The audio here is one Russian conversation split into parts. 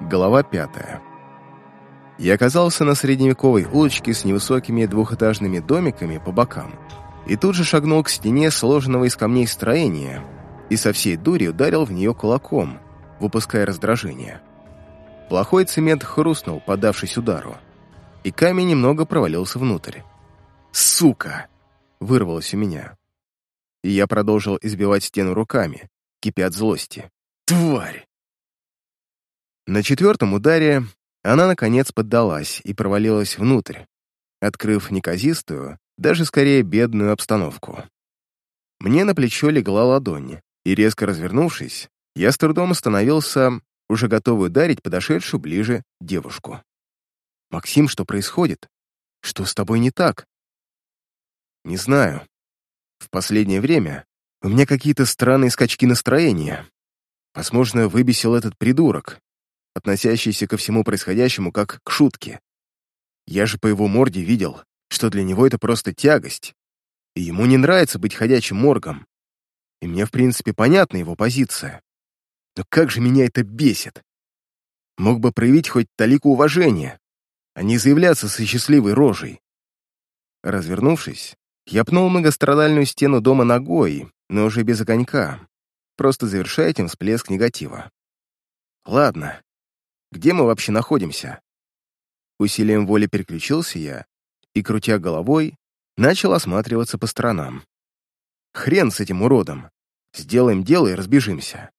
Глава пятая. Я оказался на средневековой улочке с невысокими двухэтажными домиками по бокам и тут же шагнул к стене сложенного из камней строения и со всей дури ударил в нее кулаком, выпуская раздражение. Плохой цемент хрустнул, подавшись удару, и камень немного провалился внутрь. «Сука!» — вырвалось у меня. И я продолжил избивать стену руками, кипя от злости. «Тварь!» На четвертом ударе она, наконец, поддалась и провалилась внутрь, открыв неказистую, даже скорее бедную обстановку. Мне на плечо легла ладонь, и, резко развернувшись, я с трудом остановился, уже готовый ударить подошедшую ближе девушку. «Максим, что происходит? Что с тобой не так?» «Не знаю. В последнее время у меня какие-то странные скачки настроения. Возможно, выбесил этот придурок, относящийся ко всему происходящему как к шутке. Я же по его морде видел, что для него это просто тягость, и ему не нравится быть ходячим моргом. И мне, в принципе, понятна его позиция. Но как же меня это бесит! Мог бы проявить хоть талику уважения, а не заявляться со счастливой рожей. Развернувшись, я пнул многострадальную стену дома ногой, но уже без огонька, просто завершая этим всплеск негатива. Ладно, где мы вообще находимся? Усилием воли переключился я и, крутя головой, начал осматриваться по сторонам. Хрен с этим уродом. Сделаем дело и разбежимся.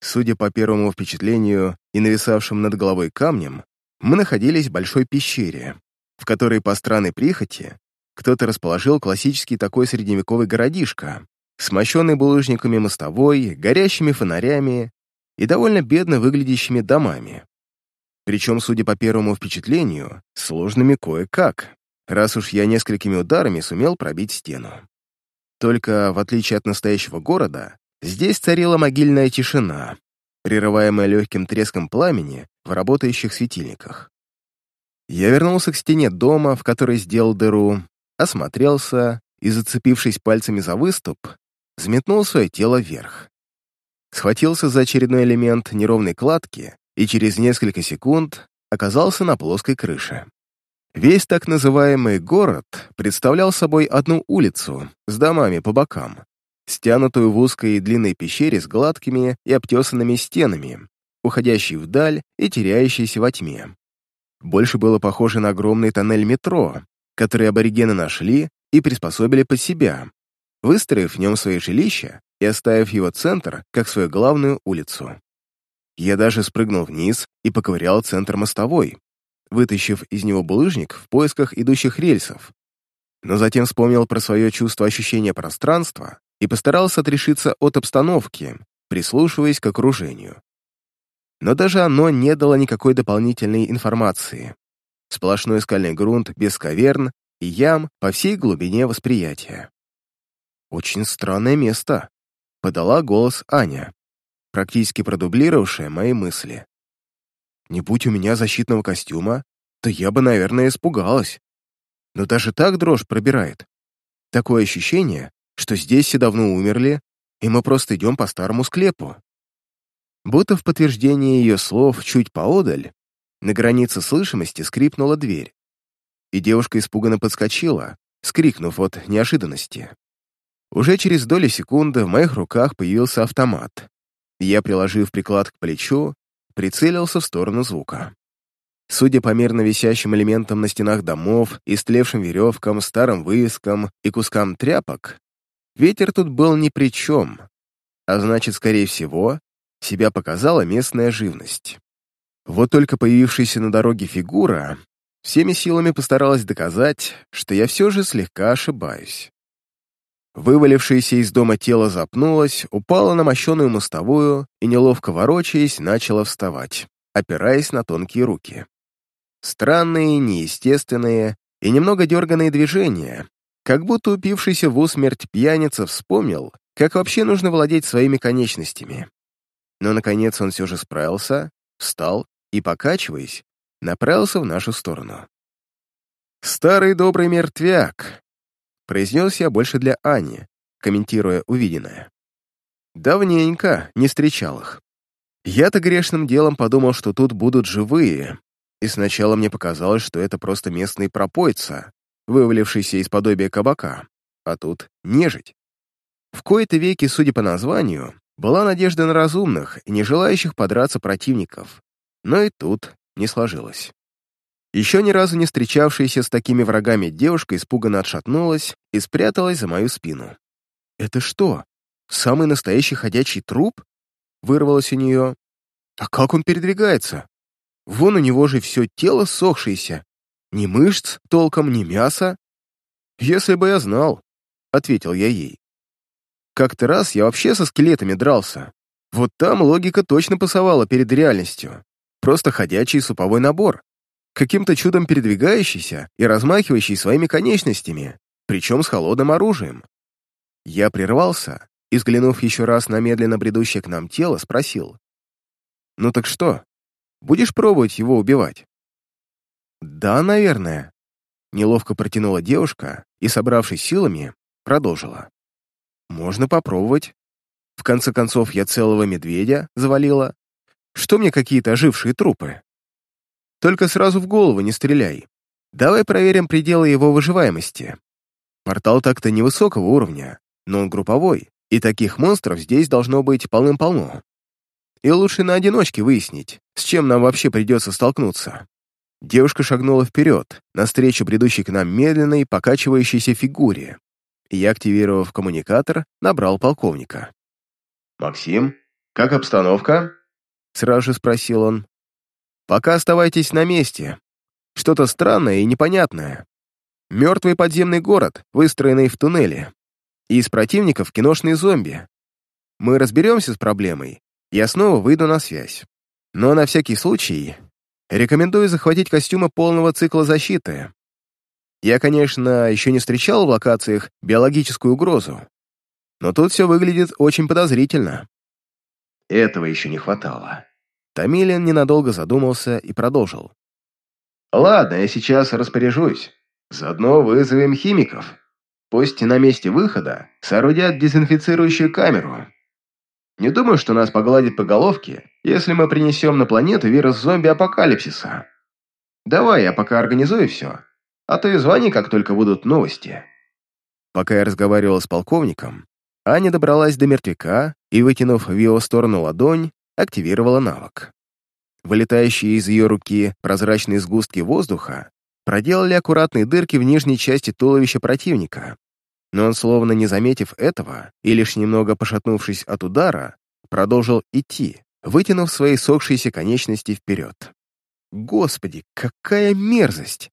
Судя по первому впечатлению и нависавшим над головой камнем, мы находились в большой пещере, в которой по странной прихоти кто-то расположил классический такой средневековый городишко, смощенный булыжниками мостовой, горящими фонарями и довольно бедно выглядящими домами. Причем, судя по первому впечатлению, сложными кое-как, раз уж я несколькими ударами сумел пробить стену. Только, в отличие от настоящего города, здесь царила могильная тишина, прерываемая легким треском пламени в работающих светильниках. Я вернулся к стене дома, в которой сделал дыру, осмотрелся и, зацепившись пальцами за выступ, взметнул свое тело вверх схватился за очередной элемент неровной кладки и через несколько секунд оказался на плоской крыше. Весь так называемый город представлял собой одну улицу с домами по бокам, стянутую в узкой и длинной пещере с гладкими и обтесанными стенами, уходящей вдаль и теряющейся во тьме. Больше было похоже на огромный тоннель метро, который аборигены нашли и приспособили под себя, выстроив в нем свои жилища и оставив его центр как свою главную улицу. Я даже спрыгнул вниз и поковырял центр мостовой, вытащив из него булыжник в поисках идущих рельсов. Но затем вспомнил про свое чувство ощущения пространства и постарался отрешиться от обстановки, прислушиваясь к окружению. Но даже оно не дало никакой дополнительной информации. Сплошной скальный грунт без каверн и ям по всей глубине восприятия. Очень странное место подала голос Аня, практически продублировавшая мои мысли. Не будь у меня защитного костюма, то я бы, наверное, испугалась. Но даже так дрожь пробирает. Такое ощущение, что здесь все давно умерли, и мы просто идем по старому склепу. Будто в подтверждение ее слов чуть поодаль, на границе слышимости скрипнула дверь, и девушка испуганно подскочила, скрикнув от неожиданности. Уже через доли секунды в моих руках появился автомат. Я, приложив приклад к плечу, прицелился в сторону звука. Судя по мерно висящим элементам на стенах домов, истлевшим веревкам, старым вывескам и кускам тряпок, ветер тут был ни при чем, а значит, скорее всего, себя показала местная живность. Вот только появившаяся на дороге фигура всеми силами постаралась доказать, что я все же слегка ошибаюсь. Вывалившееся из дома тело запнулось, упало на мощеную мостовую и, неловко ворочаясь, начало вставать, опираясь на тонкие руки. Странные, неестественные и немного дерганные движения, как будто упившийся в усмерть пьяница вспомнил, как вообще нужно владеть своими конечностями. Но, наконец, он все же справился, встал и, покачиваясь, направился в нашу сторону. Старый добрый мертвяк, произнес я больше для Ани, комментируя увиденное. Давненько не встречал их. Я-то грешным делом подумал, что тут будут живые, и сначала мне показалось, что это просто местный пропойца, вывалившийся из подобия кабака, а тут нежить. В кои-то веки, судя по названию, была надежда на разумных и не желающих подраться противников, но и тут не сложилось. Еще ни разу не встречавшаяся с такими врагами девушка испуганно отшатнулась и спряталась за мою спину. «Это что, самый настоящий ходячий труп?» Вырвалось у нее. «А как он передвигается? Вон у него же все тело сохшееся. Ни мышц толком, ни мяса». «Если бы я знал», — ответил я ей. Как-то раз я вообще со скелетами дрался. Вот там логика точно пасовала перед реальностью. Просто ходячий суповой набор каким-то чудом передвигающийся и размахивающий своими конечностями, причем с холодным оружием. Я прервался и, взглянув еще раз на медленно бредущее к нам тело, спросил. «Ну так что, будешь пробовать его убивать?» «Да, наверное», — неловко протянула девушка и, собравшись силами, продолжила. «Можно попробовать. В конце концов, я целого медведя завалила. Что мне какие-то ожившие трупы?» Только сразу в голову не стреляй. Давай проверим пределы его выживаемости. Портал так-то невысокого уровня, но он групповой, и таких монстров здесь должно быть полным-полно. И лучше на одиночке выяснить, с чем нам вообще придется столкнуться. Девушка шагнула вперед, навстречу бредущей к нам медленной, покачивающейся фигуре, я, активировав коммуникатор, набрал полковника. «Максим, как обстановка?» Сразу же спросил он. Пока оставайтесь на месте. Что-то странное и непонятное. Мертвый подземный город, выстроенный в туннеле. И из противников киношные зомби. Мы разберемся с проблемой, я снова выйду на связь. Но на всякий случай рекомендую захватить костюмы полного цикла защиты. Я, конечно, еще не встречал в локациях биологическую угрозу, но тут все выглядит очень подозрительно. Этого еще не хватало. Тамилин ненадолго задумался и продолжил. «Ладно, я сейчас распоряжусь. Заодно вызовем химиков. Пусть на месте выхода соорудят дезинфицирующую камеру. Не думаю, что нас погладит по головке, если мы принесем на планету вирус зомби-апокалипсиса. Давай я пока организую все, а то и звони, как только будут новости». Пока я разговаривал с полковником, Аня добралась до мертвяка и, вытянув в его сторону ладонь, активировала навык. Вылетающие из ее руки прозрачные сгустки воздуха проделали аккуратные дырки в нижней части туловища противника, но он, словно не заметив этого и лишь немного пошатнувшись от удара, продолжил идти, вытянув свои сохшиеся конечности вперед. «Господи, какая мерзость!»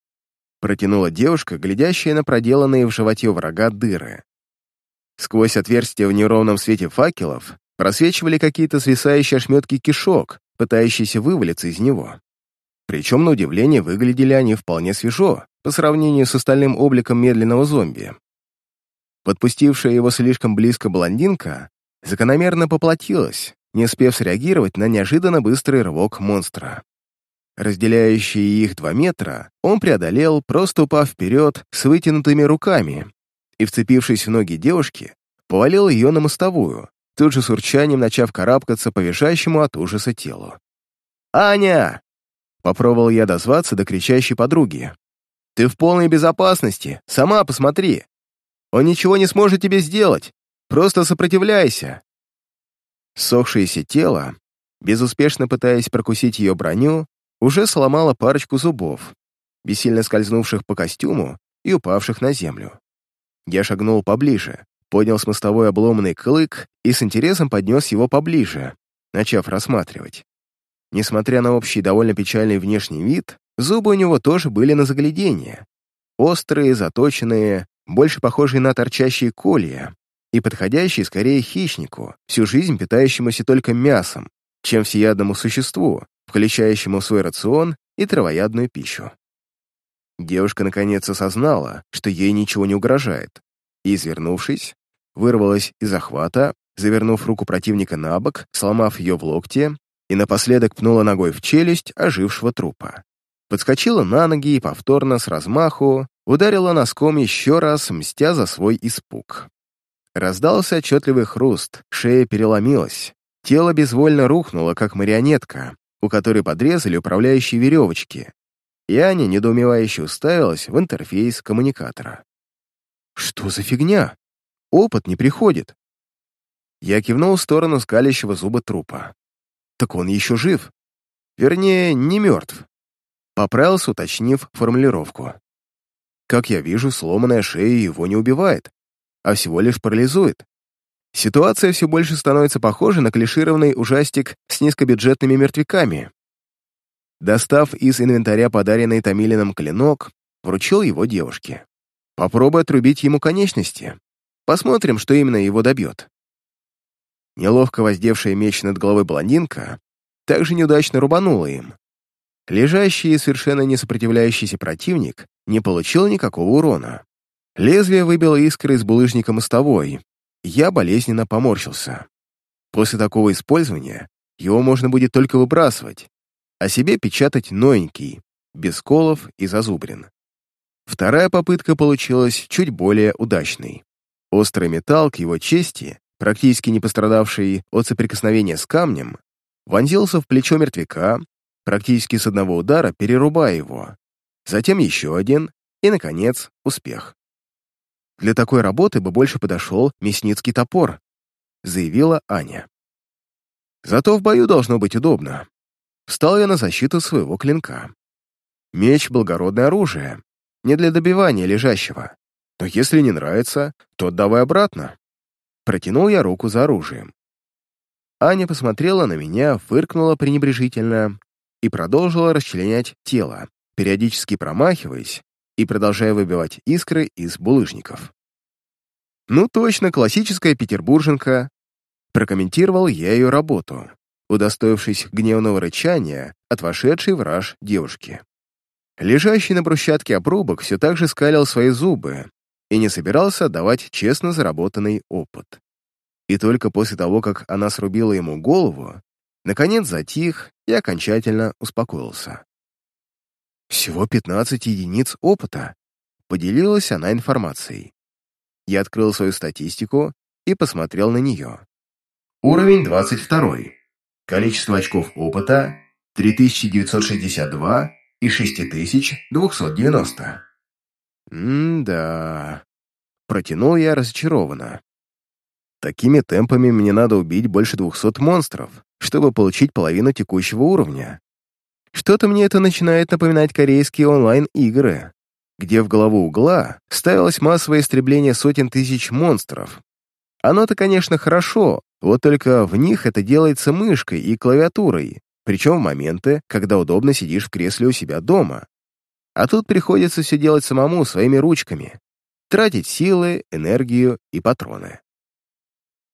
протянула девушка, глядящая на проделанные в животе врага дыры. Сквозь отверстия в неровном свете факелов просвечивали какие-то свисающие ошметки кишок, пытающиеся вывалиться из него. Причем, на удивление, выглядели они вполне свежо по сравнению с остальным обликом медленного зомби. Подпустившая его слишком близко блондинка закономерно поплатилась, не успев среагировать на неожиданно быстрый рывок монстра. Разделяющие их два метра, он преодолел, просто упав вперед с вытянутыми руками и, вцепившись в ноги девушки, повалил ее на мостовую, тут же с урчанием начав карабкаться по визжащему от ужаса телу. «Аня!» — попробовал я дозваться до кричащей подруги. «Ты в полной безопасности, сама посмотри. Он ничего не сможет тебе сделать, просто сопротивляйся». Сохшееся тело, безуспешно пытаясь прокусить ее броню, уже сломало парочку зубов, бессильно скользнувших по костюму и упавших на землю. Я шагнул поближе, поднял с мостовой обломанный клык и с интересом поднес его поближе, начав рассматривать. Несмотря на общий довольно печальный внешний вид, зубы у него тоже были на заглядение. Острые, заточенные, больше похожие на торчащие колья и подходящие скорее хищнику, всю жизнь питающемуся только мясом, чем всеядному существу, включающему в свой рацион и травоядную пищу. Девушка наконец осознала, что ей ничего не угрожает, и, извернувшись, вырвалась из захвата, завернув руку противника на бок, сломав ее в локте и напоследок пнула ногой в челюсть ожившего трупа. Подскочила на ноги и повторно с размаху ударила носком еще раз, мстя за свой испуг. Раздался отчетливый хруст, шея переломилась, Тело безвольно рухнуло, как марионетка, у которой подрезали управляющие веревочки, и Аня недоумевающе уставилась в интерфейс коммуникатора. «Что за фигня? Опыт не приходит». Я кивнул в сторону скалящего зуба трупа. «Так он еще жив. Вернее, не мертв». Поправился, уточнив формулировку. Как я вижу, сломанная шея его не убивает, а всего лишь парализует. Ситуация все больше становится похожа на клишированный ужастик с низкобюджетными мертвяками. Достав из инвентаря подаренный Томилином клинок, вручил его девушке. Попробуй отрубить ему конечности. Посмотрим, что именно его добьет. Неловко воздевшая меч над головой блондинка также неудачно рубанула им. Лежащий и совершенно не сопротивляющийся противник не получил никакого урона. Лезвие выбило искры из булыжника мостовой, я болезненно поморщился. После такого использования его можно будет только выбрасывать, а себе печатать новенький, без колов и зазубрин. Вторая попытка получилась чуть более удачной. Острый металл к его чести, практически не пострадавший от соприкосновения с камнем, вонзился в плечо мертвяка, практически с одного удара перерубая его. Затем еще один, и, наконец, успех. Для такой работы бы больше подошел мясницкий топор», — заявила Аня. «Зато в бою должно быть удобно». Встал я на защиту своего клинка. Меч — благородное оружие, не для добивания лежащего. Но если не нравится, то отдавай обратно. Протянул я руку за оружием. Аня посмотрела на меня, фыркнула пренебрежительно и продолжила расчленять тело, периодически промахиваясь и продолжая выбивать искры из булыжников. «Ну точно, классическая петербурженка», — прокомментировал я ее работу, удостоившись гневного рычания от вошедшей в раж девушки. Лежащий на брусчатке обрубок все так же скалил свои зубы и не собирался давать честно заработанный опыт. И только после того, как она срубила ему голову, наконец затих и окончательно успокоился. Всего 15 единиц опыта. Поделилась она информацией. Я открыл свою статистику и посмотрел на нее. Уровень 22. Количество очков опыта 3962 и 6290. М-да. Протянул я разочарованно. Такими темпами мне надо убить больше 200 монстров, чтобы получить половину текущего уровня. Что-то мне это начинает напоминать корейские онлайн-игры, где в голову угла ставилось массовое истребление сотен тысяч монстров. Оно-то, конечно, хорошо, вот только в них это делается мышкой и клавиатурой, причем в моменты, когда удобно сидишь в кресле у себя дома. А тут приходится все делать самому, своими ручками. Тратить силы, энергию и патроны.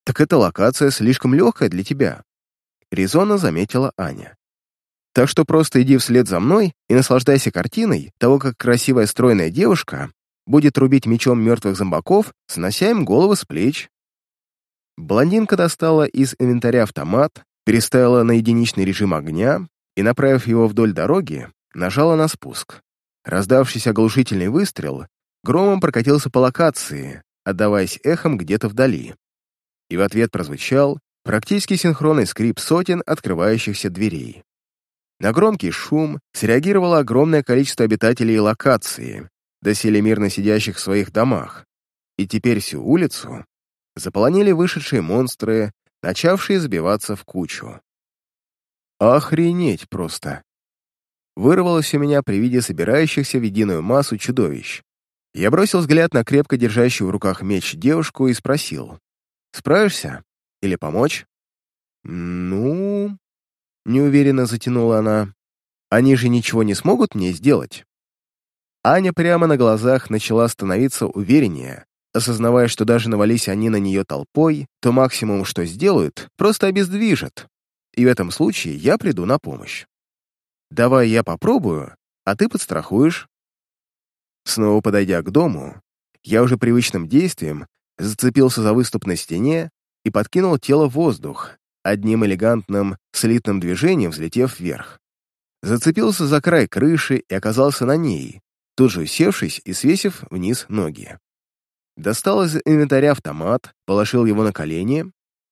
«Так эта локация слишком легкая для тебя», — резонно заметила Аня. Так что просто иди вслед за мной и наслаждайся картиной того, как красивая стройная девушка будет рубить мечом мертвых зомбаков, снося им головы с плеч. Блондинка достала из инвентаря автомат, переставила на единичный режим огня и, направив его вдоль дороги, нажала на спуск. Раздавшийся оглушительный выстрел громом прокатился по локации, отдаваясь эхом где-то вдали. И в ответ прозвучал практически синхронный скрип сотен открывающихся дверей. На громкий шум среагировало огромное количество обитателей локации, доселе мирно сидящих в своих домах, и теперь всю улицу заполонили вышедшие монстры, начавшие забиваться в кучу. Охренеть просто! Вырвалось у меня при виде собирающихся в единую массу чудовищ. Я бросил взгляд на крепко держащую в руках меч девушку и спросил, «Справишься? Или помочь?» «Ну...» неуверенно затянула она. «Они же ничего не смогут мне сделать?» Аня прямо на глазах начала становиться увереннее, осознавая, что даже навались они на нее толпой, то максимум, что сделают, просто обездвижат. И в этом случае я приду на помощь. «Давай я попробую, а ты подстрахуешь». Снова подойдя к дому, я уже привычным действием зацепился за выступ на стене и подкинул тело в воздух, одним элегантным слитным движением взлетев вверх. Зацепился за край крыши и оказался на ней, тут же усевшись и свесив вниз ноги. Достал из инвентаря автомат, положил его на колени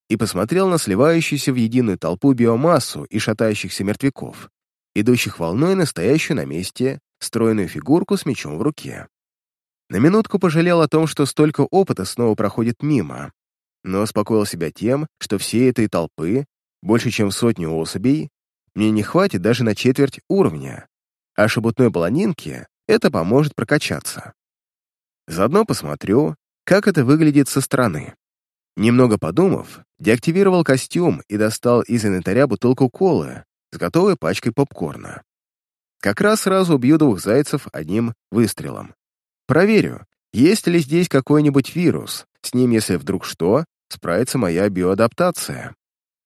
и посмотрел на сливающуюся в единую толпу биомассу и шатающихся мертвяков, идущих волной настоящую на месте стройную фигурку с мечом в руке. На минутку пожалел о том, что столько опыта снова проходит мимо, но успокоил себя тем, что всей этой толпы, больше чем сотню особей, мне не хватит даже на четверть уровня, а шебутной баланинке это поможет прокачаться. Заодно посмотрю, как это выглядит со стороны. Немного подумав, деактивировал костюм и достал из инвентаря бутылку колы с готовой пачкой попкорна. Как раз сразу убью двух зайцев одним выстрелом. Проверю, есть ли здесь какой-нибудь вирус, с ним, если вдруг что, справится моя биоадаптация.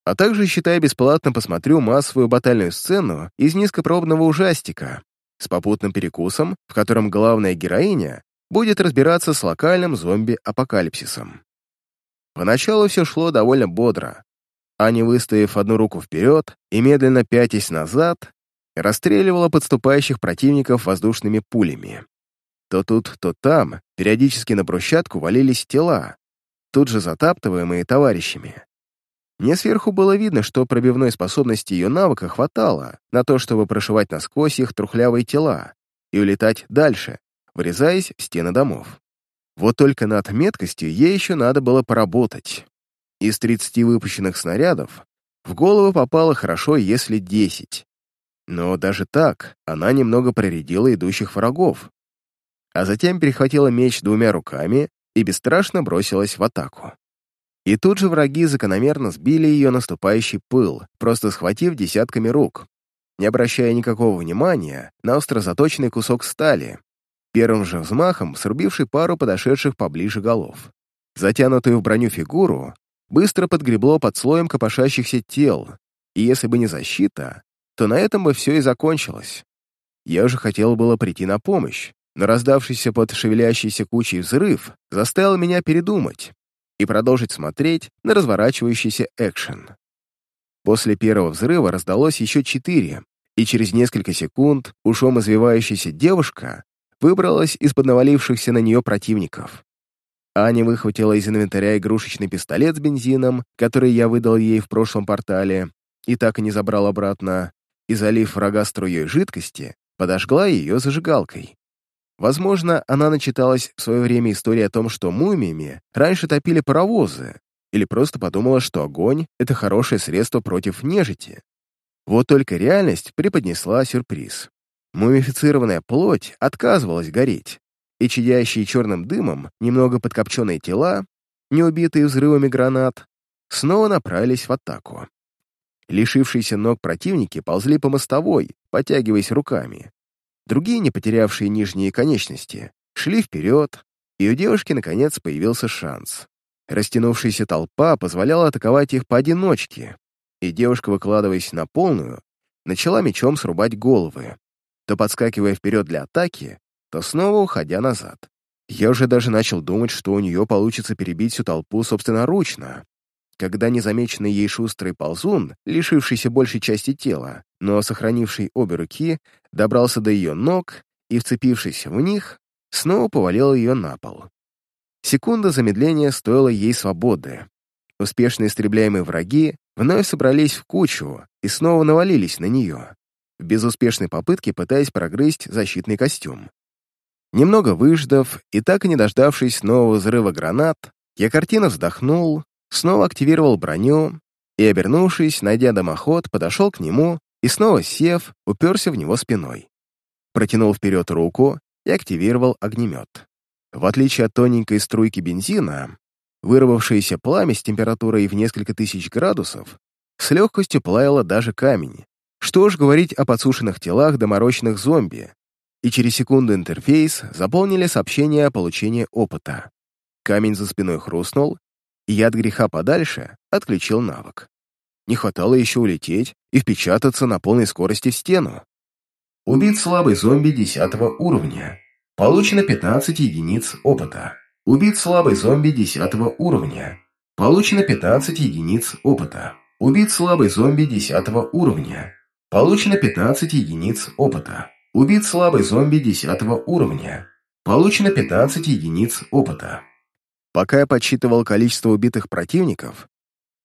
А также, считая бесплатно, посмотрю массовую батальную сцену из низкопробного ужастика с попутным перекусом, в котором главная героиня будет разбираться с локальным зомби-апокалипсисом. Поначалу все шло довольно бодро. Аня, выставив одну руку вперед и медленно пятясь назад, расстреливала подступающих противников воздушными пулями. То тут, то там, периодически на брусчатку валились тела, тут же затаптываемые товарищами. Мне сверху было видно, что пробивной способности ее навыка хватало на то, чтобы прошивать насквозь их трухлявые тела и улетать дальше, врезаясь в стены домов. Вот только над меткостью ей еще надо было поработать. Из 30 выпущенных снарядов в голову попало хорошо, если 10. Но даже так она немного проредила идущих врагов, а затем перехватила меч двумя руками и бесстрашно бросилась в атаку. И тут же враги закономерно сбили ее наступающий пыл, просто схватив десятками рук, не обращая никакого внимания на остро заточенный кусок стали, первым же взмахом срубивший пару подошедших поближе голов. Затянутую в броню фигуру быстро подгребло под слоем копошащихся тел, и если бы не защита, то на этом бы все и закончилось. Я уже хотел было прийти на помощь, но раздавшийся под шевелящейся кучей взрыв заставил меня передумать и продолжить смотреть на разворачивающийся экшен. После первого взрыва раздалось еще четыре, и через несколько секунд ушом извивающаяся девушка выбралась из-под навалившихся на нее противников. Аня выхватила из инвентаря игрушечный пистолет с бензином, который я выдал ей в прошлом портале, и так и не забрал обратно, и, залив врага струей жидкости, подожгла ее зажигалкой. Возможно, она начиталась в свое время истории о том, что мумиями раньше топили паровозы, или просто подумала, что огонь — это хорошее средство против нежити. Вот только реальность преподнесла сюрприз. Мумифицированная плоть отказывалась гореть, и чадящие черным дымом немного подкопченные тела, не убитые взрывами гранат, снова направились в атаку. Лишившиеся ног противники ползли по мостовой, потягиваясь руками. Другие, не потерявшие нижние конечности, шли вперед, и у девушки, наконец, появился шанс. Растянувшаяся толпа позволяла атаковать их поодиночке, и девушка, выкладываясь на полную, начала мечом срубать головы, то подскакивая вперед для атаки, то снова уходя назад. Я уже даже начал думать, что у нее получится перебить всю толпу собственноручно, когда незамеченный ей шустрый ползун, лишившийся большей части тела, но сохранивший обе руки, добрался до ее ног и, вцепившись в них, снова повалил ее на пол. Секунда замедления стоила ей свободы. Успешно истребляемые враги вновь собрались в кучу и снова навалились на нее в безуспешной попытке пытаясь прогрызть защитный костюм. Немного выждав и так и не дождавшись нового взрыва гранат, я картина вздохнул, снова активировал броню и, обернувшись, найдя дымоход, подошел к нему и, снова сев, уперся в него спиной. Протянул вперед руку и активировал огнемет. В отличие от тоненькой струйки бензина, вырвавшееся пламя с температурой в несколько тысяч градусов с легкостью плавило даже камень, что уж говорить о подсушенных телах доморощенных зомби. И через секунду интерфейс заполнили сообщение о получении опыта. Камень за спиной хрустнул, и я от греха подальше отключил навык. Не хватало еще улететь и впечататься на полной скорости в стену. Убит слабый зомби 10 уровня. Получено 15 единиц опыта. Убит слабый зомби 10 уровня. Получено 15 единиц опыта. Убит слабый зомби 10 уровня. Получено 15 единиц опыта. Убит слабый зомби 10 уровня. Получено 15 единиц опыта. Пока я подсчитывал количество убитых противников,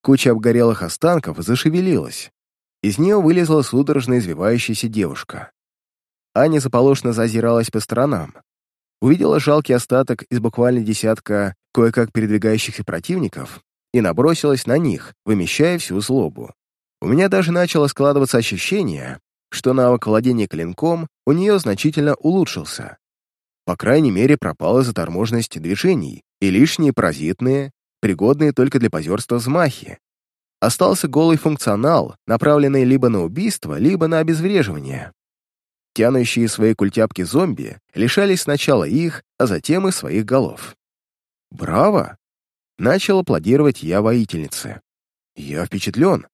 Куча обгорелых останков зашевелилась. Из нее вылезла судорожно извивающаяся девушка. Аня заполошно зазиралась по сторонам. Увидела жалкий остаток из буквально десятка кое-как передвигающихся противников и набросилась на них, вымещая всю злобу. У меня даже начало складываться ощущение, что навык владения клинком у нее значительно улучшился. По крайней мере, пропала заторможенность движений и лишние паразитные, пригодные только для позерства взмахи. Остался голый функционал, направленный либо на убийство, либо на обезвреживание. Тянущие свои культяпки зомби лишались сначала их, а затем и своих голов. «Браво!» — начал аплодировать я воительнице. «Я впечатлен.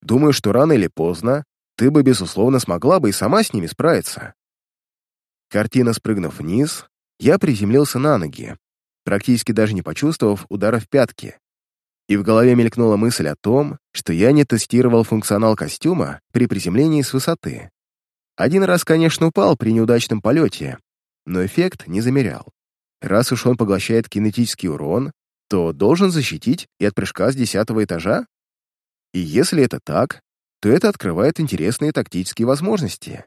Думаю, что рано или поздно ты бы, безусловно, смогла бы и сама с ними справиться». Картина спрыгнув вниз, я приземлился на ноги, практически даже не почувствовав удара в пятки. И в голове мелькнула мысль о том, что я не тестировал функционал костюма при приземлении с высоты. Один раз, конечно, упал при неудачном полете, но эффект не замерял. Раз уж он поглощает кинетический урон, то должен защитить и от прыжка с десятого этажа? И если это так, то это открывает интересные тактические возможности.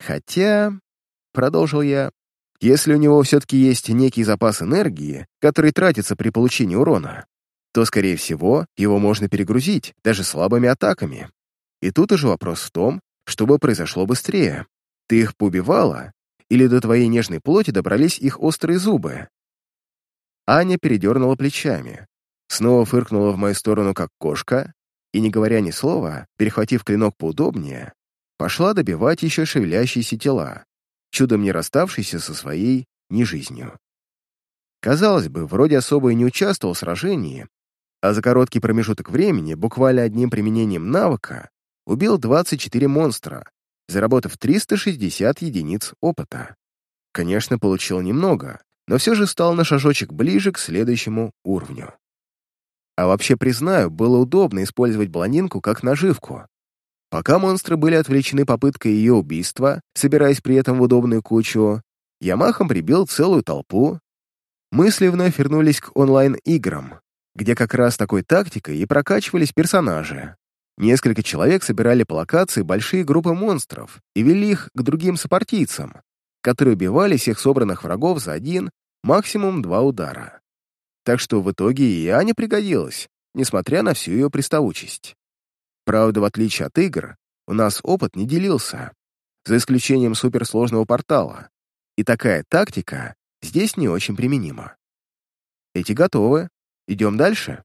Хотя, — продолжил я, — если у него все-таки есть некий запас энергии, который тратится при получении урона, то, скорее всего, его можно перегрузить даже слабыми атаками. И тут уже вопрос в том, чтобы произошло быстрее. Ты их поубивала, или до твоей нежной плоти добрались их острые зубы? Аня передернула плечами, снова фыркнула в мою сторону, как кошка, и, не говоря ни слова, перехватив клинок поудобнее, пошла добивать еще шевелящиеся тела, чудом не расставшиеся со своей нежизнью. Казалось бы, вроде особо и не участвовал в сражении, а за короткий промежуток времени, буквально одним применением навыка, убил 24 монстра, заработав 360 единиц опыта. Конечно, получил немного, но все же стал на шажочек ближе к следующему уровню. А вообще, признаю, было удобно использовать блондинку как наживку. Пока монстры были отвлечены попыткой ее убийства, собираясь при этом в удобную кучу, я махом прибил целую толпу. Мысли вновь вернулись к онлайн-играм, где как раз такой тактикой и прокачивались персонажи. Несколько человек собирали по локации большие группы монстров и вели их к другим сопартийцам, которые убивали всех собранных врагов за один, максимум два удара. Так что в итоге и Аня пригодилась, несмотря на всю ее приставучесть. Правда, в отличие от игр, у нас опыт не делился, за исключением суперсложного портала, и такая тактика здесь не очень применима. Эти готовы? Идем дальше?»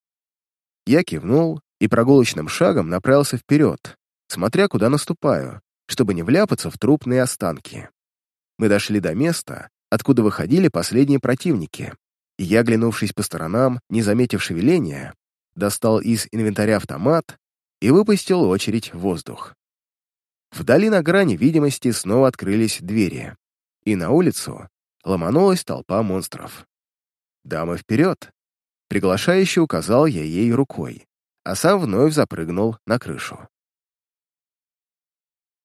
Я кивнул и прогулочным шагом направился вперед, смотря куда наступаю, чтобы не вляпаться в трупные останки. Мы дошли до места, откуда выходили последние противники, и я, глянувшись по сторонам, не заметив шевеления, достал из инвентаря автомат и выпустил очередь в воздух. Вдали на грани видимости снова открылись двери, и на улицу ломанулась толпа монстров. «Дамы, вперед!» Приглашающе указал я ей рукой, а сам вновь запрыгнул на крышу.